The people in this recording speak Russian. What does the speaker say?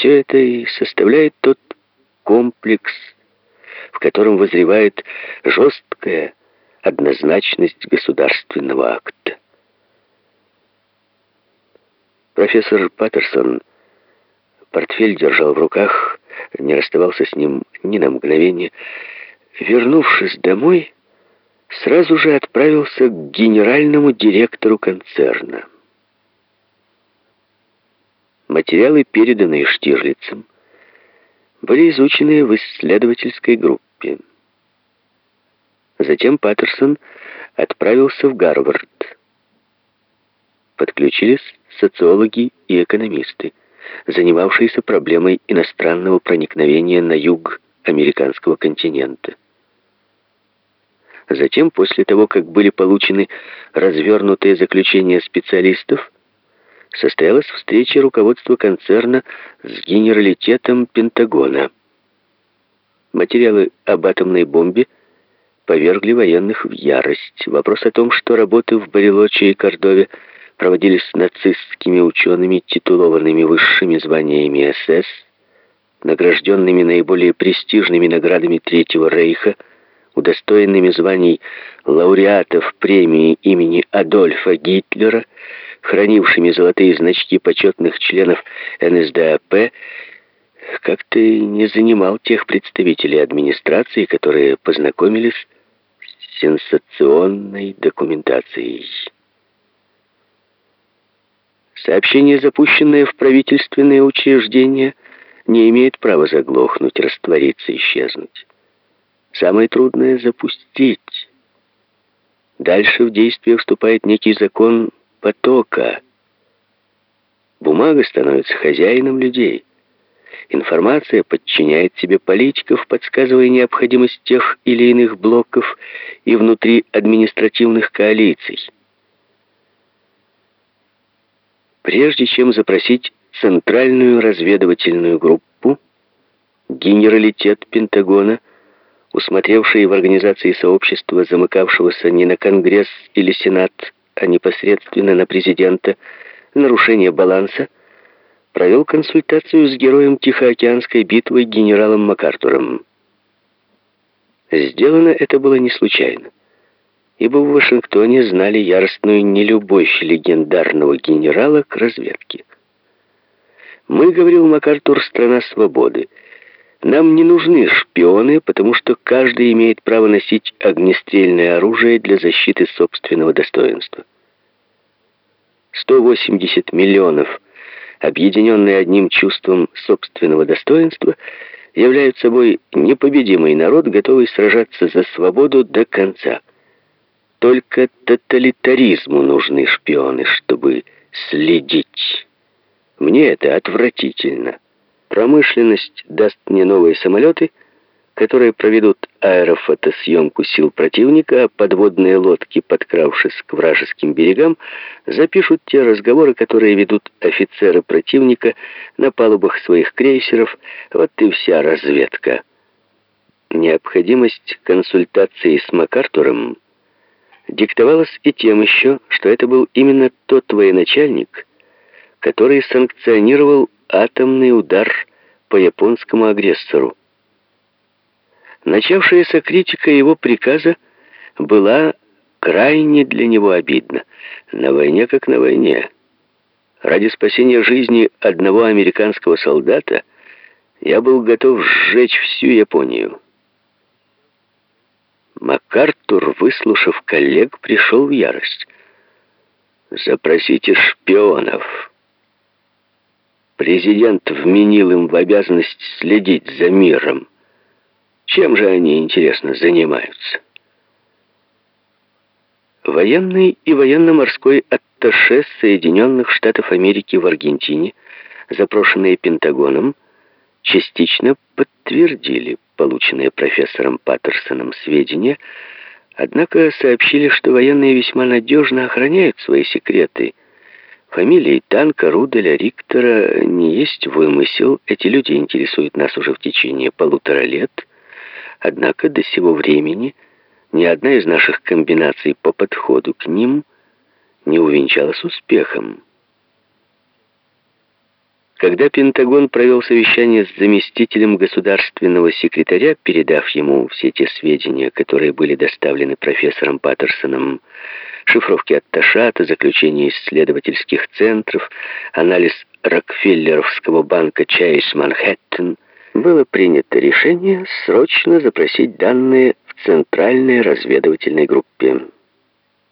Все это и составляет тот комплекс, в котором возревает жесткая однозначность государственного акта. Профессор Паттерсон портфель держал в руках, не расставался с ним ни на мгновение. Вернувшись домой, сразу же отправился к генеральному директору концерна. Материалы, переданные Штирлицем, были изучены в исследовательской группе. Затем Паттерсон отправился в Гарвард. Подключились социологи и экономисты, занимавшиеся проблемой иностранного проникновения на юг американского континента. Затем, после того, как были получены развернутые заключения специалистов, состоялась встреча руководства концерна с генералитетом Пентагона. Материалы об атомной бомбе повергли военных в ярость. Вопрос о том, что работы в Барелоче и Кордове проводились нацистскими учеными, титулованными высшими званиями СС, награжденными наиболее престижными наградами Третьего Рейха, удостоенными званий лауреатов премии имени Адольфа Гитлера, хранившими золотые значки почетных членов НСДАП, как-то не занимал тех представителей администрации, которые познакомились с сенсационной документацией. Сообщение, запущенное в правительственные учреждения, не имеет права заглохнуть, раствориться, исчезнуть. Самое трудное — запустить. Дальше в действие вступает некий закон потока. Бумага становится хозяином людей. Информация подчиняет себе политиков, подсказывая необходимость тех или иных блоков и внутри административных коалиций. Прежде чем запросить Центральную разведывательную группу, генералитет Пентагона, усмотревший в организации сообщества, замыкавшегося не на Конгресс или Сенат, а непосредственно на президента, нарушение баланса, провел консультацию с героем Тихоокеанской битвы генералом МакАртуром. Сделано это было не случайно ибо в Вашингтоне знали яростную нелюбовь легендарного генерала к разведке. «Мы, — говорил МакАртур, — страна свободы. Нам не нужны шпионы, потому что каждый имеет право носить огнестрельное оружие для защиты собственного достоинства. 180 миллионов, объединенные одним чувством собственного достоинства, являют собой непобедимый народ, готовый сражаться за свободу до конца. Только тоталитаризму нужны шпионы, чтобы следить. Мне это отвратительно. Промышленность даст мне новые самолеты, которые проведут аэрофотосъемку сил противника, а подводные лодки, подкравшись к вражеским берегам, запишут те разговоры, которые ведут офицеры противника на палубах своих крейсеров. Вот и вся разведка. Необходимость консультации с МакАртуром — диктовалось и тем еще, что это был именно тот военачальник, который санкционировал атомный удар по японскому агрессору. Начавшаяся критика его приказа была крайне для него обидна. На войне как на войне. Ради спасения жизни одного американского солдата я был готов сжечь всю Японию. МакАртур, выслушав коллег, пришел в ярость. «Запросите шпионов». Президент вменил им в обязанность следить за миром. Чем же они, интересно, занимаются? Военный и военно-морской атташе Соединенных Штатов Америки в Аргентине, запрошенные Пентагоном, частично подтвердили полученные профессором Паттерсоном сведения, однако сообщили, что военные весьма надежно охраняют свои секреты. Фамилии Танка, Руделя, Риктора не есть вымысел. Эти люди интересуют нас уже в течение полутора лет. Однако до сего времени ни одна из наших комбинаций по подходу к ним не увенчалась успехом. Когда Пентагон провел совещание с заместителем государственного секретаря, передав ему все те сведения, которые были доставлены профессором Паттерсоном, шифровки от Ташата, заключение исследовательских центров, анализ Рокфеллеровского банка Чайс Манхэттен, было принято решение срочно запросить данные в Центральной разведывательной группе.